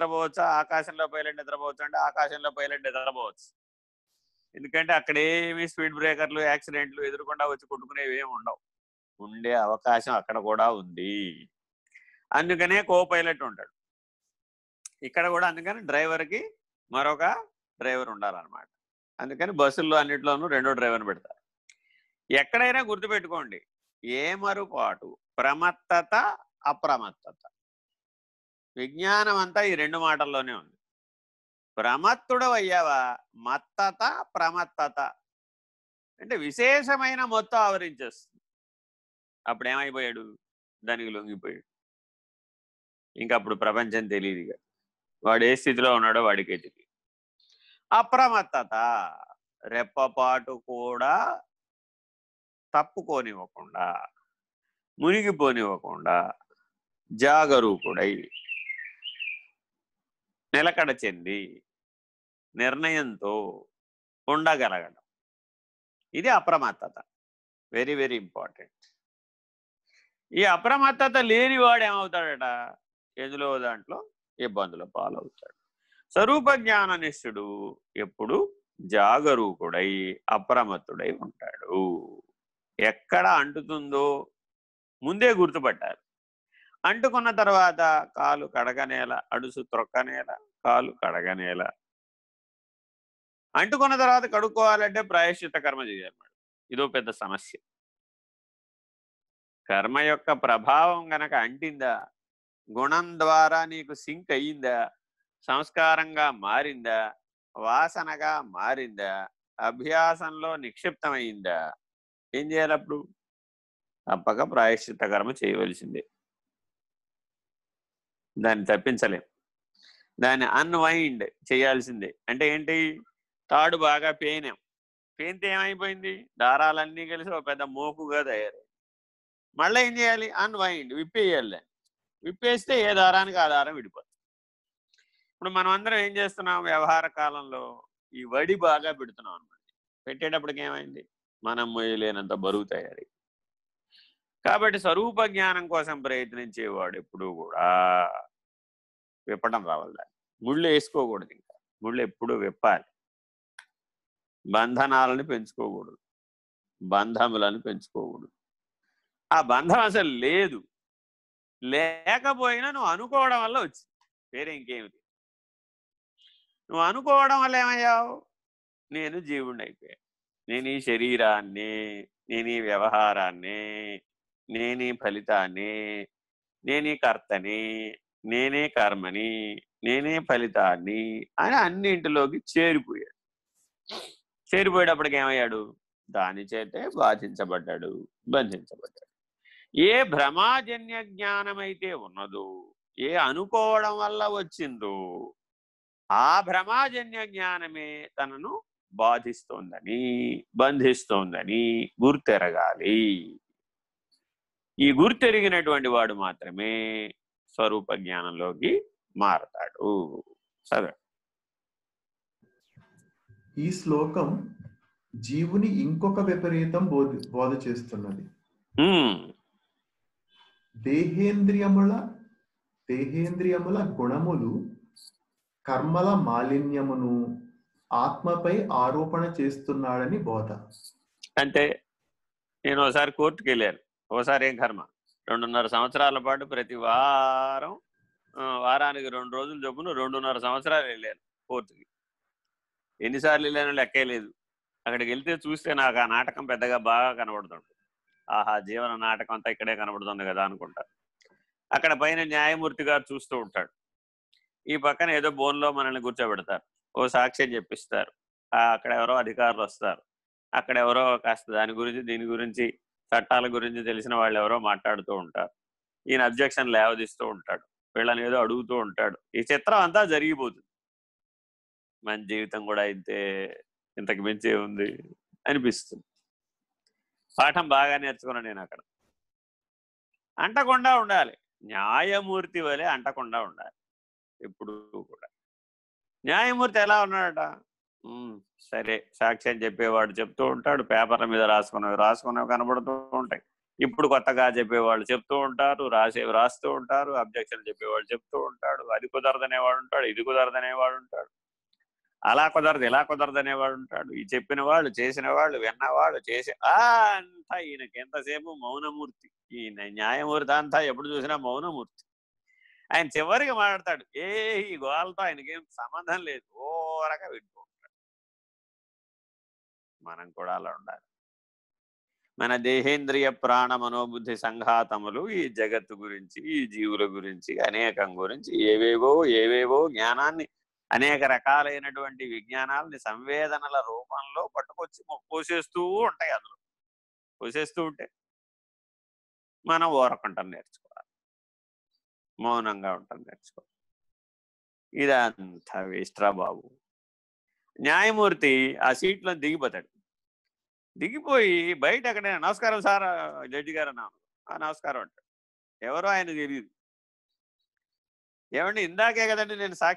నిద్రపోవచ్చా ఆకాశంలో పైలట్ నిద్రపోవచ్చు అంటే ఆకాశంలో పైలట్ నిద్రపోవచ్చు. ఎందుకంటే అక్కడ ఏమి స్పీడ్ బ్రేకర్లు యాక్సిడెంట్లు ఎదురుకుండా వచ్చి కొట్టుకునేవి ఏమి ఉండవు. ఉండే అవకాశం అక్కడ కూడా ఉంది. అందుకనే కో పైలట్ ఉంటాడు. ఇక్కడ కూడా అందుకని డ్రైవర్కి మరొక డ్రైవర్ ఉండాలన్నమాట. అందుకని బస్సుల్లో అన్నిట్లోనూ రెండో డ్రైవర్ని పెడతారు. ఎక్కడైనా గుర్తుపెట్టుకోండి ఏ మరుపాటు ప్రమత్తత అప్రమత్తత. విజ్ఞానం అంతా ఈ రెండు మాటల్లోనే ఉంది. ప్రమత్తుడు అయ్యావా మత్తత ప్రమత్తత. అంటే విశేషమైన మొత్తం ఆవరించేస్తుంది. అప్పుడు ఏమైపోయాడు దానికి లొంగిపోయాడు. ఇంకా అప్పుడు ప్రపంచం తెలియదు వాడు ఏ స్థితిలో ఉన్నాడో వాడికే తెలియదు అప్రమత్తత. రెప్పపాటు కూడా తప్పుకోనివ్వకుండా మునిగిపోనివ్వకుండా జాగరూకుడై నిలకడ చెంది నిర్ణయంతో ఉండగలగడం. ఇది అప్రమత్తత. Very very important. ఈ అప్రమత్తత లేనివాడు ఏమవుతాడట? ఎందులో దాంట్లో? ఇబ్బందుల పాలవుతాడు. స్వరూప జ్ఞాననిష్ఠుడు ఎప్పుడు జాగరూకుడై అప్రమత్తుడై ఉంటాడు. ఎక్కడ అంటుతుందో ముందే గుర్తుపట్టాలి. అంటుకున్న తర్వాత కాలు కడగనేల అడుసు త్రొక్కనేల కాలు కడగనేల అంటుకున్న తర్వాత కడుక్కోవాలంటే ప్రాయశ్చిత కర్మ చేయాలి ఇదో పెద్ద సమస్య. కర్మ యొక్క ప్రభావం గనక అంటిందా గుణం ద్వారా నీకు సింక్ అయ్యిందా సంస్కారంగా మారిందా వాసనగా మారిందా అభ్యాసంలో నిక్షిప్తమైందా ఏం చేయాలప్పుడు తప్పక ప్రాయశ్చిత కర్మ చేయవలసిందే. దాన్ని తప్పించలేం. దాన్ని అన్వైండ్ చేయాల్సిందే. అంటే ఏంటి? తాడు బాగా పేనాం. పేనితే ఏమైపోయింది? దారాలన్నీ కలిసి ఒక పెద్ద మోకుగా తయారు. మళ్ళీ ఏం చేయాలి? అన్వైండ్ విప్పేయాలి. దాన్ని విప్పేస్తే ఏ దారానికి ఆ దారం విడిపోతుంది ఇప్పుడు మనం అందరం ఏం చేస్తున్నాం? వ్యవహార కాలంలో ఈ వడి బాగా పెడుతున్నాం అనమాట పెట్టేటప్పటికి ఏమైంది? మనం మొయ్యలేనంత బరువు తయారీ. కాబట్టి స్వరూప జ్ఞానం కోసం ప్రయత్నించేవాడు ఎప్పుడూ కూడా విప్పడం రావాలి దాన్ని ముళ్ళు వేసుకోకూడదు ఇంకా. ముళ్ళు ఎప్పుడూ విప్పాలి. బంధనాలను పెంచుకోకూడదు. బంధములను పెంచుకోకూడదు. ఆ బంధం అసలు లేదు. లేకపోయినా నువ్వు అనుకోవడం వల్ల వచ్చింది. వేరే ఇంకేమిటి? నువ్వు అనుకోవడం వల్ల ఏమయ్యావు? నేను జీవుణ్ణి అయిపోయా నేను ఈ శరీరాన్ని నేను ఈ వ్యవహారాన్ని నేనే ఫలితాన్ని నేనే కర్తని నేనే కర్మని నేనే ఫలితాన్ని అని అన్నింటిలోకి చేరిపోయాడు. చేరిపోయేటప్పటికి ఏమయ్యాడు? దాని చేతే బాధించబడ్డాడు బంధించబడ్డాడు. ఏ భ్రమాజన్య జ్ఞానమైతే ఉన్నదో ఏ అనుకోవడం వల్ల వచ్చిందో ఆ భ్రమాజన్య జ్ఞానమే తనను బాధిస్తోందని బంధిస్తోందని గుర్తెరగాలి. ఈ గుర్తెరిగినటువంటి వాడు మాత్రమే స్వరూప జ్ఞానంలోకి మారతాడు. సరే. ఈ శ్లోకం జీవుని ఇంకొక విపరీతం బోధ బోధ చేస్తున్నది. దేహేంద్రియముల దేహేంద్రియముల గుణములు కర్మల మాలిన్యమును ఆత్మపై ఆరోపణ చేస్తున్నాడని బోధ. అంటే నేను ఒకసారి కోర్టుకు వెళ్ళాను ఒకసారి ఏం కర్మ? రెండున్నర సంవత్సరాల పాటు ప్రతి వారం వారానికి రెండు రోజులు చొప్పున రెండున్నర సంవత్సరాలు వెళ్ళాను కోర్టుకి ఎన్నిసార్లు వెళ్ళానో లెక్కే లేదు. అక్కడికి వెళ్తే చూస్తే నాకు ఆ నాటకం పెద్దగా బాగా కనబడుతుంది. ఆహా జీవన నాటకం అంతా ఇక్కడే కనబడుతుంది కదా అనుకుంటా. అక్కడ పైన న్యాయమూర్తి గారు చూస్తూ ఉంటాడు. ఈ పక్కన ఏదో బోన్లో మనల్ని కూర్చోబెడతారు. ఓ సాక్ష్యం చెప్పిస్తారు. అక్కడ ఎవరో అధికారులు వస్తారు. అక్కడ ఎవరో కాస్త దాని గురించి దీని గురించి చట్టాల గురించి తెలిసిన వాళ్ళు ఎవరో మాట్లాడుతూ ఉంటారు. ఈయన అబ్జెక్షన్ లేవదీస్తూ ఉంటాడు. వీళ్ళని ఏదో అడుగుతూ ఉంటాడు. ఈ చిత్రం అంతా జరిగిపోతుంది. మన జీవితం కూడా అయితే ఇంతకు మించి ఉంది అనిపిస్తుంది. పాఠం బాగా నేర్చుకున్నాను నేను అక్కడ. అంటకుండా ఉండాలి. న్యాయమూర్తి వలె అంటకుండా ఉండాలి. ఎప్పుడు కూడా. న్యాయమూర్తి ఎలా ఉన్నాడట? సరే సాక్షి అని చెప్పేవాడు చెప్తూ ఉంటాడు పేపర్ల మీద రాసుకున్నవి రాసుకున్నవి కనబడుతూ ఉంటాయి. ఇప్పుడు కొత్తగా చెప్పేవాళ్ళు చెప్తూ ఉంటారు రాసేవి రాస్తూ ఉంటారు అబ్జెక్షన్ చెప్పేవాళ్ళు చెప్తూ ఉంటాడు అది కుదరదనేవాడు ఉంటాడు ఇది కుదరదనేవాడు ఉంటాడు. అలా కుదరదు ఇలా కుదరదనేవాడు ఉంటాడు. ఈ చెప్పిన వాళ్ళు చేసిన వాళ్ళు విన్నవాళ్ళు చేసి అంతా ఈయనకి ఎంతసేపు మౌనమూర్తి. ఈయన న్యాయమూర్తి అంతా ఎప్పుడు చూసినా మౌనమూర్తి. ఆయన చివరికి మాట్లాడతాడు ఏ ఈ గోవాలతో ఆయనకేం సంబంధం లేదు ఓరగా వింటూ మనం కూడా అలా ఉండాలి. మన దేహేంద్రియ ప్రాణ మనోబుద్ధి సంఘాతములు ఈ జగత్తు గురించి ఈ జీవుల గురించి అనేకం గురించి ఏవేవో ఏవేవో జ్ఞానాన్ని అనేక రకాలైనటువంటి విజ్ఞానాలని సంవేదనల రూపంలో పట్టుకొచ్చి పోసేస్తూ ఉంటాయి అందులో. పోసేస్తూ ఉంటే మనం ఓరకుంటాం నేర్చుకోవాలి. మౌనంగా ఉంటాం నేర్చుకోవాలి. ఇదంతా వేస్ట్రా బాబు. న్యాయమూర్తి ఆ సీట్లో దిగిపోతాడు. దిగిపోయి బయట అక్కడ నమస్కారం సార్ జడ్జి గారు అన్నాను. "ఆ, నమస్కారం అంటాడు. ఎవరో ఆయన తెలియదు ఏమండి ఇందాకే కదండి నేను సాక్షి